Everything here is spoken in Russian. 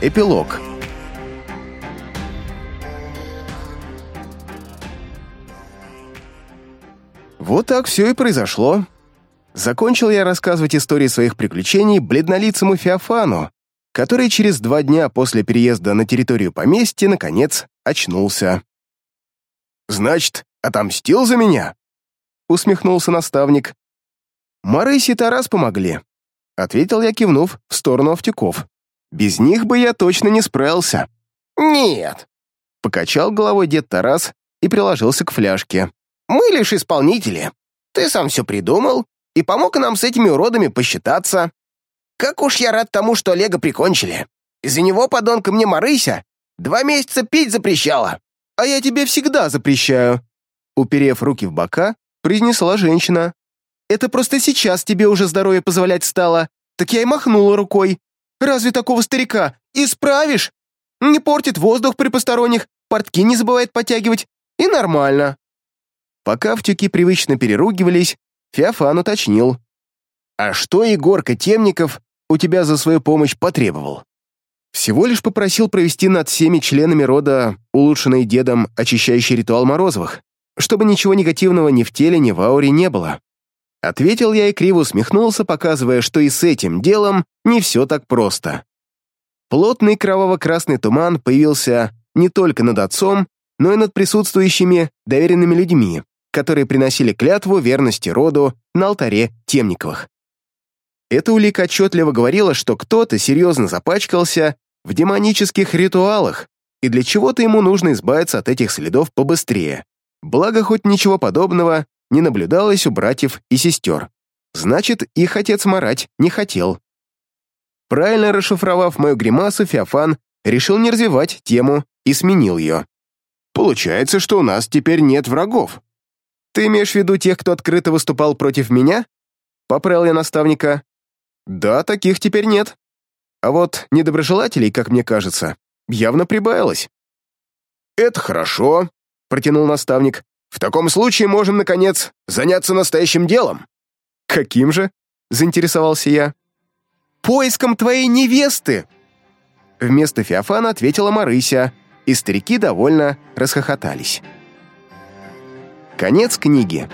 Эпилог Вот так все и произошло. Закончил я рассказывать истории своих приключений бледнолицему Феофану, который через два дня после переезда на территорию поместья, наконец, очнулся. «Значит, отомстил за меня?» — усмехнулся наставник. «Марысь и Тарас помогли», — ответил я, кивнув в сторону Автюков. «Без них бы я точно не справился». «Нет», — покачал головой дед Тарас и приложился к фляжке. «Мы лишь исполнители. Ты сам все придумал и помог нам с этими уродами посчитаться. Как уж я рад тому, что Олега прикончили. Из-за него, подонка, мне Марыся два месяца пить запрещала. А я тебе всегда запрещаю. Уперев руки в бока, произнесла женщина. Это просто сейчас тебе уже здоровье позволять стало. Так я и махнула рукой. Разве такого старика исправишь? Не портит воздух при посторонних, портки не забывает подтягивать. И нормально. Пока втюки привычно переругивались, Феофан уточнил. «А что Егорка Темников у тебя за свою помощь потребовал?» Всего лишь попросил провести над всеми членами рода улучшенный дедом очищающий ритуал Морозовых, чтобы ничего негативного ни в теле, ни в ауре не было. Ответил я и криво усмехнулся, показывая, что и с этим делом не все так просто. Плотный кроваво-красный туман появился не только над отцом, но и над присутствующими доверенными людьми, которые приносили клятву верности роду на алтаре Темниковых. Эта улика отчетливо говорила, что кто-то серьезно запачкался в демонических ритуалах, и для чего-то ему нужно избавиться от этих следов побыстрее. Благо, хоть ничего подобного не наблюдалось у братьев и сестер. Значит, их отец марать не хотел. Правильно расшифровав мою гримасу, Феофан решил не развивать тему и сменил ее. «Получается, что у нас теперь нет врагов». «Ты имеешь в виду тех, кто открыто выступал против меня?» Поправил я наставника. Да, таких теперь нет. А вот недоброжелателей, как мне кажется, явно прибавилось. «Это хорошо», — протянул наставник. «В таком случае можем, наконец, заняться настоящим делом». «Каким же?» — заинтересовался я. «Поиском твоей невесты!» Вместо Феофана ответила Марыся, и старики довольно расхохотались. Конец книги.